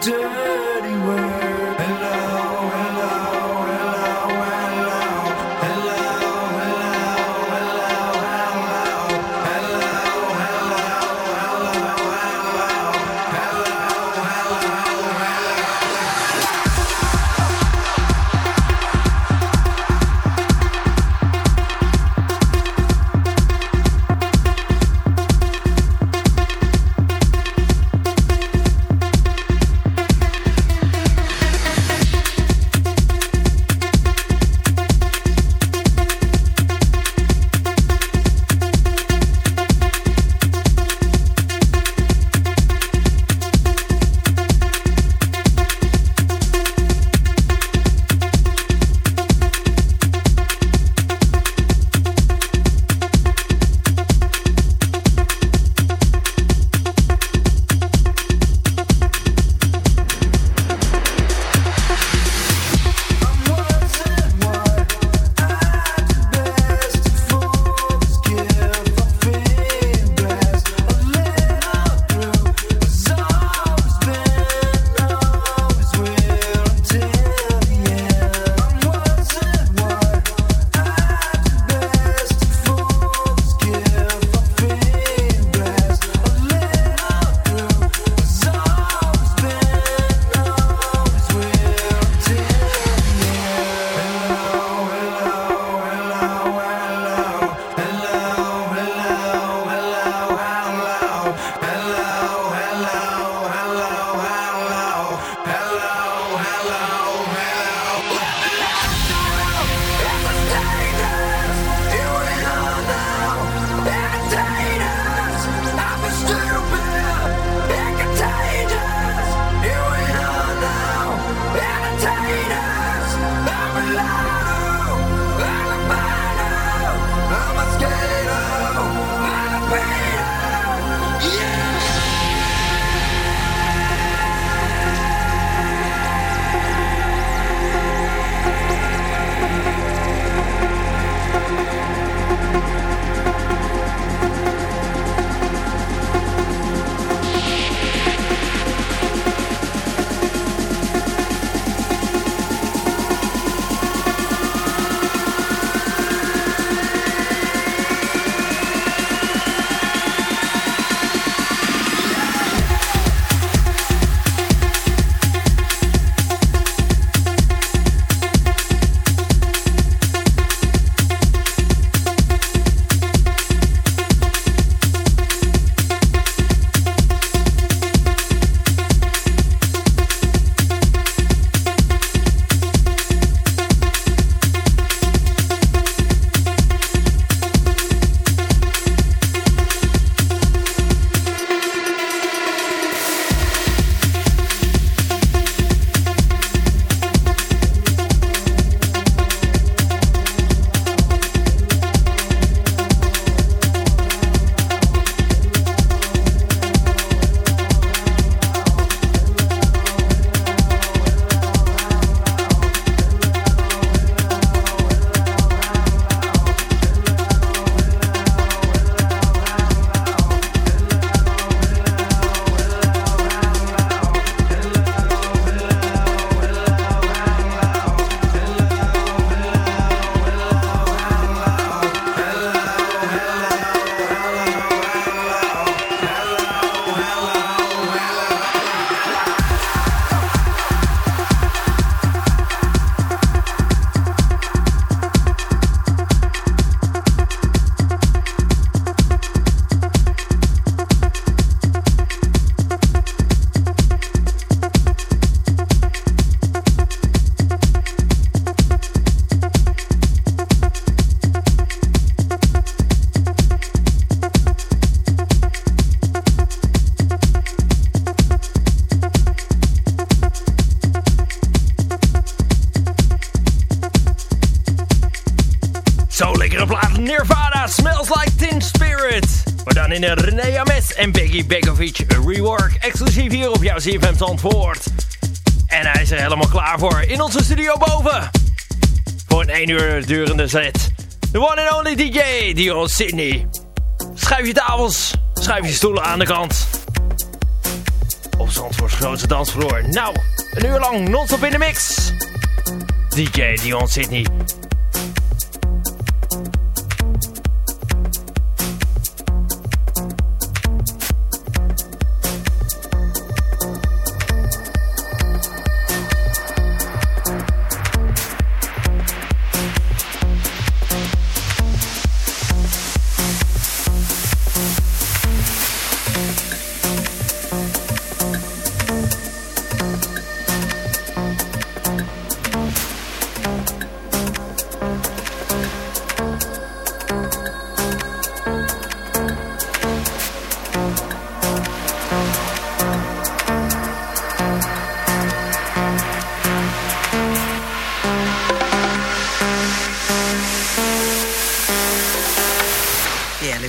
do. CFM antwoord. En hij is er helemaal klaar voor in onze studio boven. Voor een 1 uur durende set. The one and only DJ, Dio Sydney. Schuif je tafels, schuif je stoelen aan de kant. Op Zandvoorts grootste dansvloer. Nou, een uur lang non-stop in de mix. DJ Dion Sydney.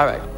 All right.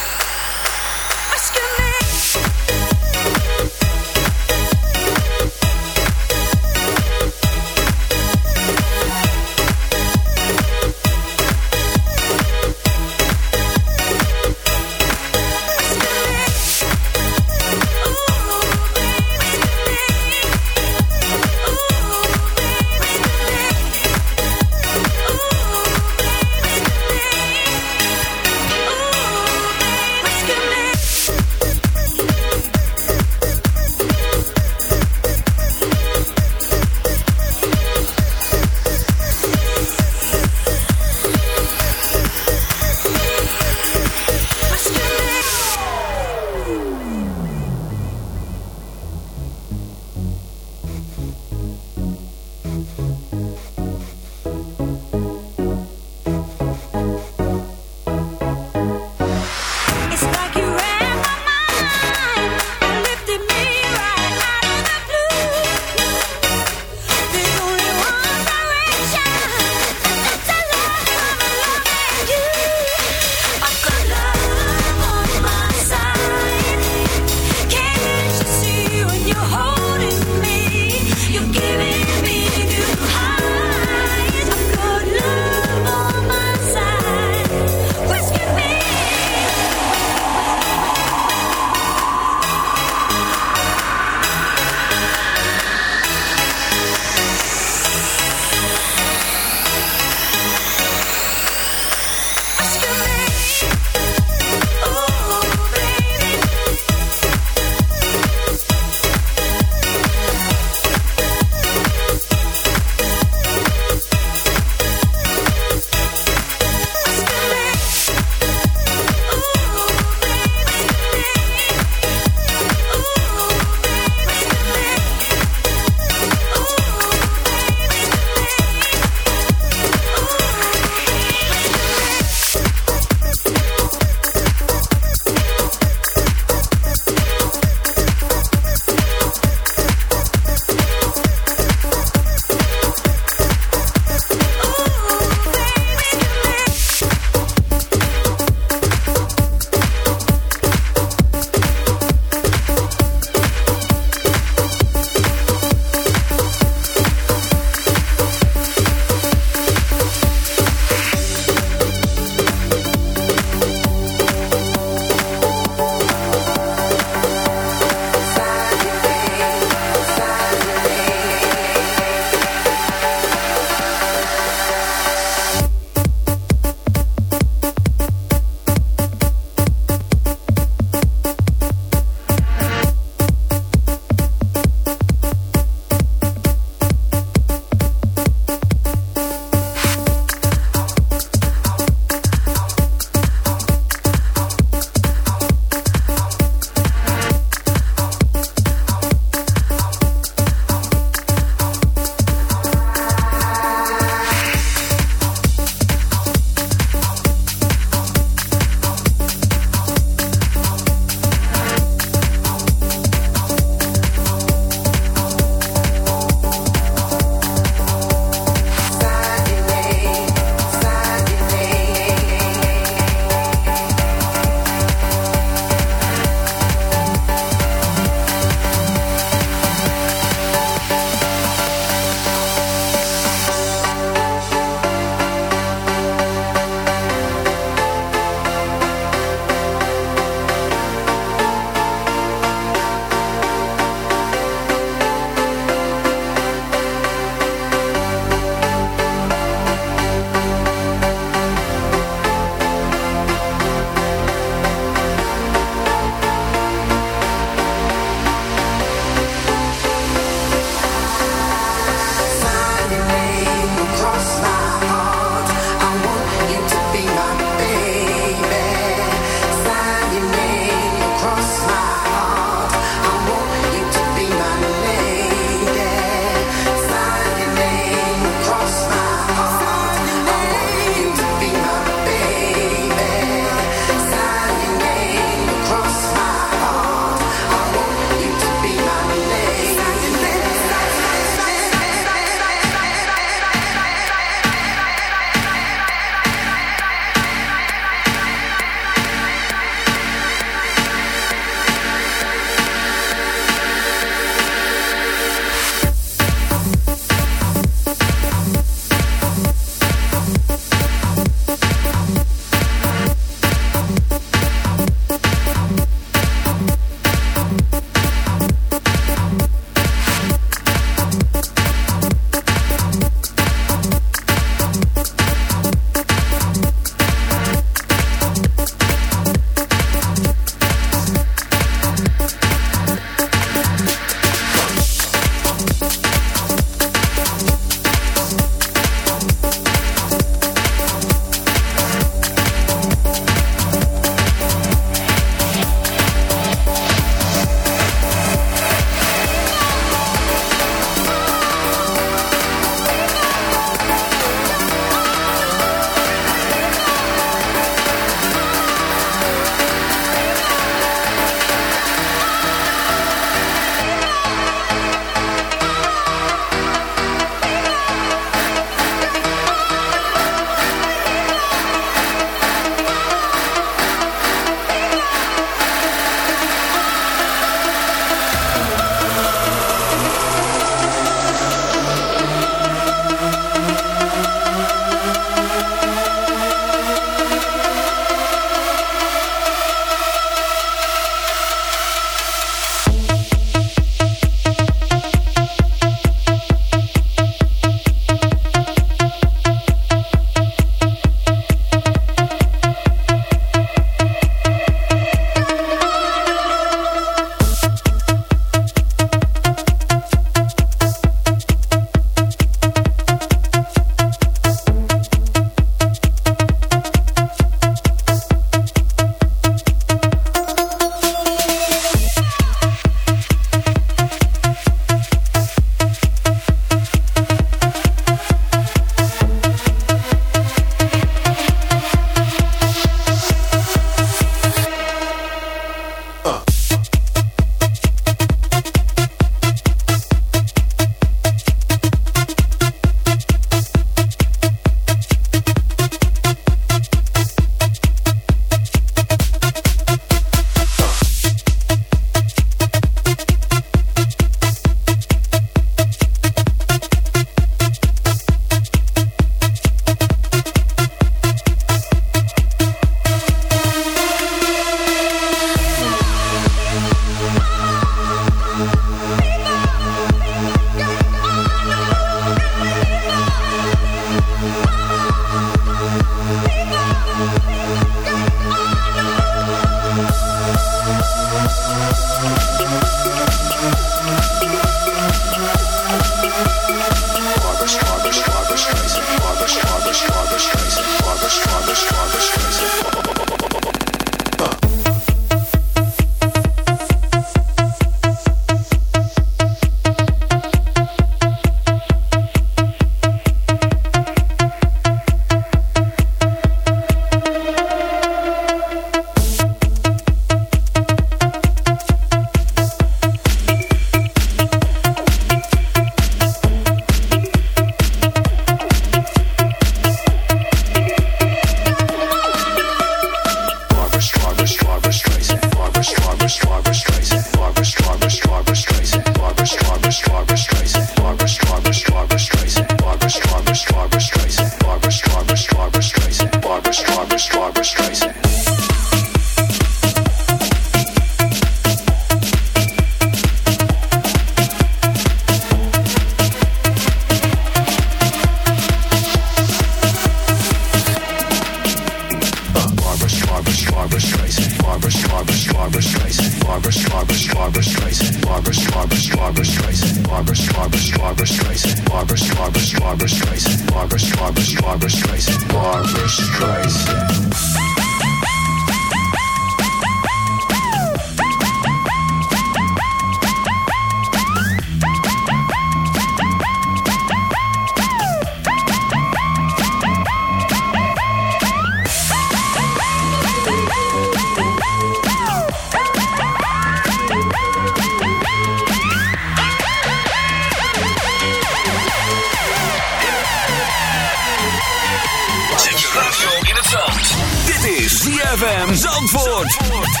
ZFM Zandvoort. Zandvoort.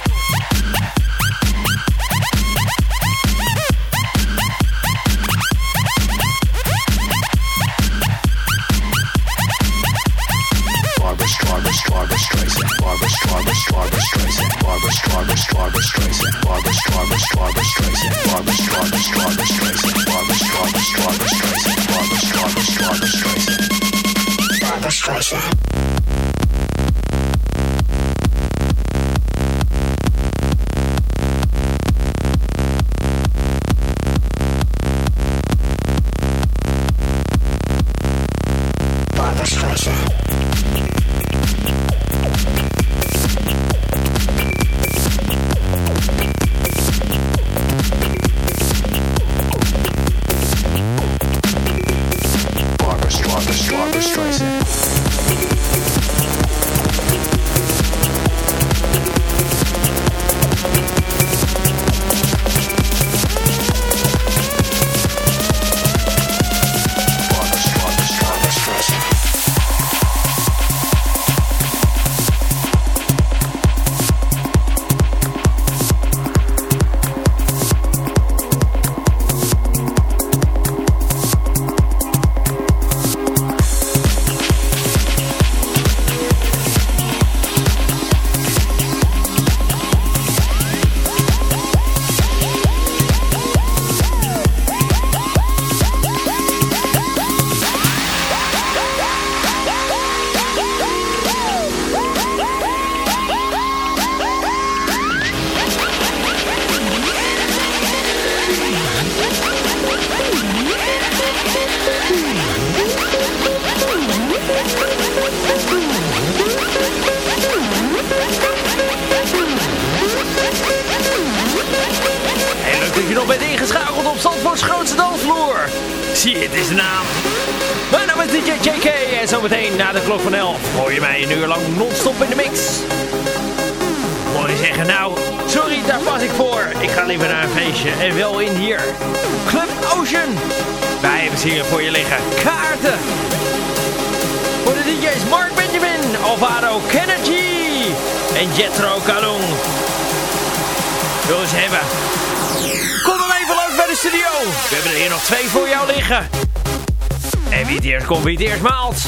Barbara Streisand, Barbara Streisand, Barbara Streisand, Barbara Streisand, Barbara Streisand, Barbara Streisand, Barbara Streisand, Barbara Streisand, Barbara Streisand, Barbara Streisand, Barbara Streisand, Barbara Streisand, Barbara Streisand, Barbara Streisand. Zandvoorts grootste dansvloer. Zie het is de naam. Mijn naam is DJ JK en zometeen na de klok van 11 hoor je mij een uur lang non-stop in de mix. Mooi je zeggen, nou, sorry, daar pas ik voor. Ik ga liever naar een feestje en wel in hier. Club Ocean. Wij hebben ze hier voor je liggen. Kaarten. Voor de DJ's Mark Benjamin, Alvaro Kennedy en Jetro Kalung. Wil ze hebben bij de studio. We hebben er hier nog twee voor jou liggen. En wie het eerst komt, wie het eerst maalt.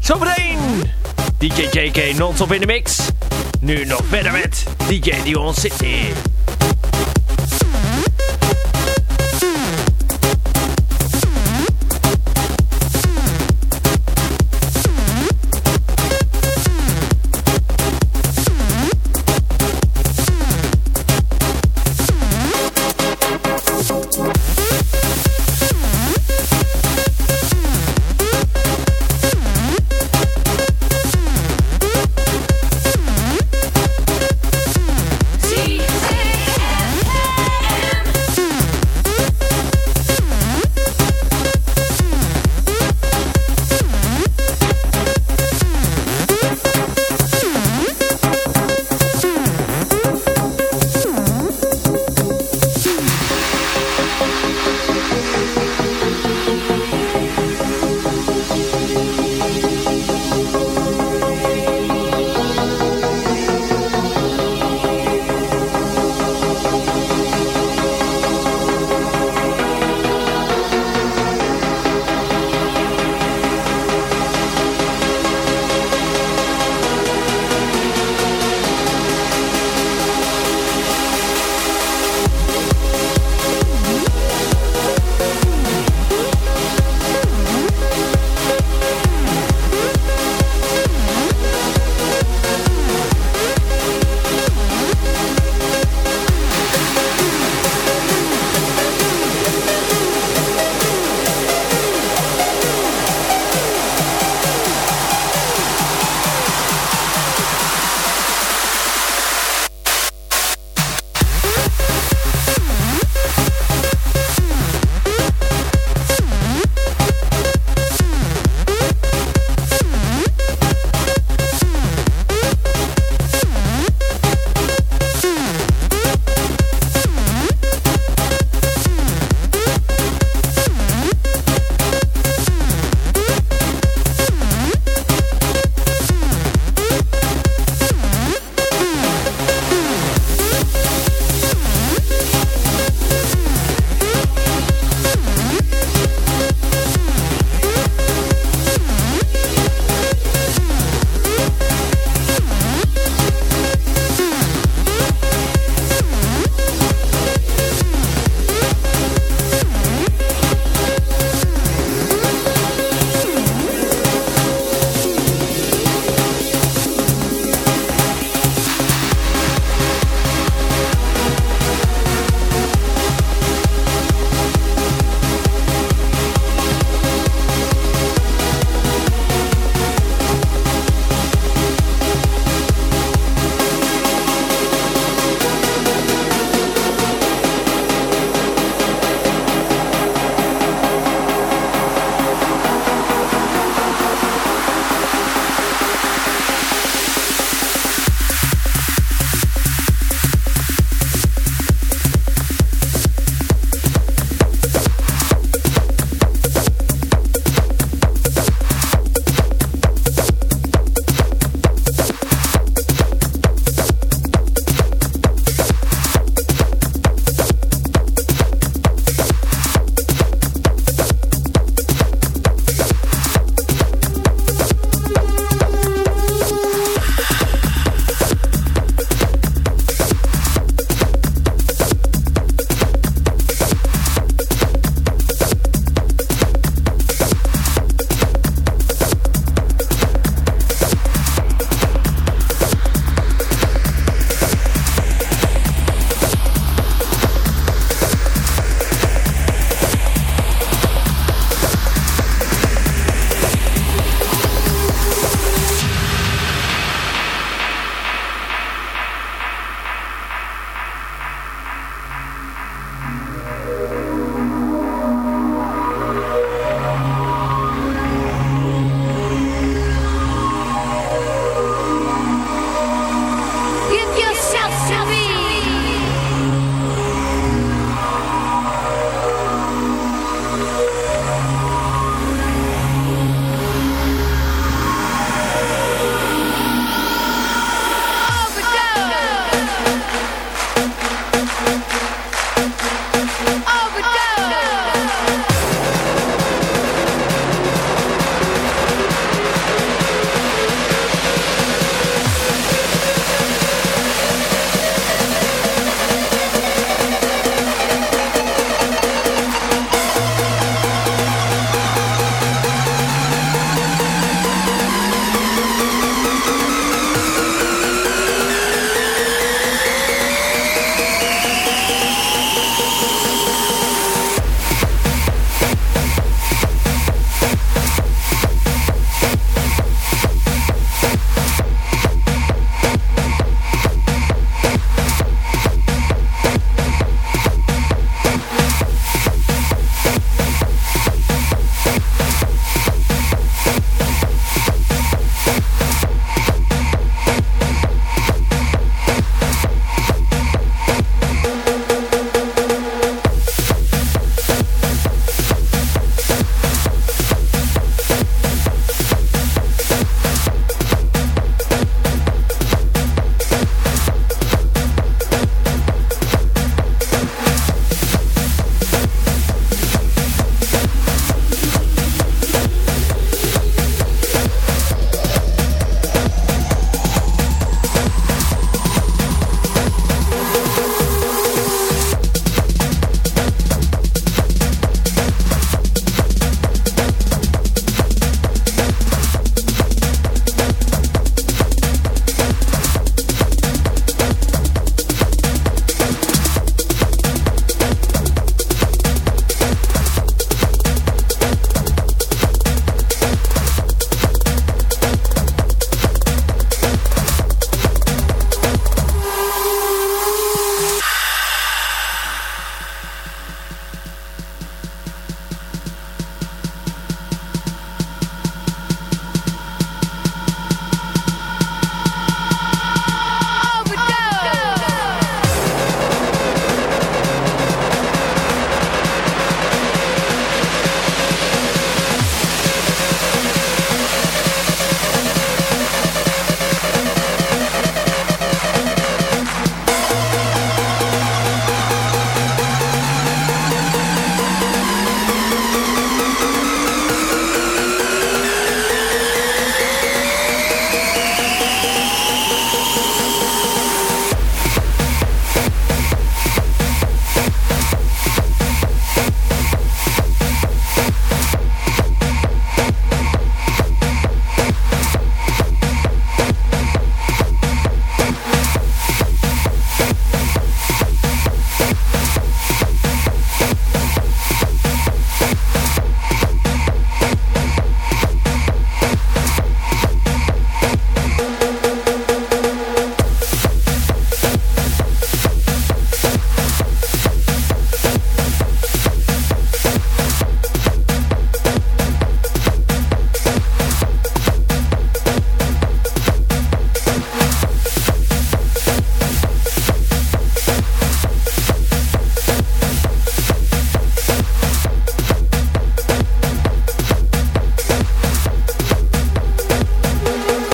Zometeen. DJ JK non-stop in de mix. Nu nog verder met DJ Dion City.